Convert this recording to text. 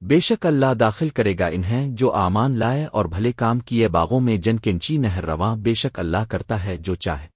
بے شک اللہ داخل کرے گا انہیں جو آمان لائے اور بھلے کام کیے باغوں میں جن کنچی نہر رواں بے شک اللہ کرتا ہے جو چاہے۔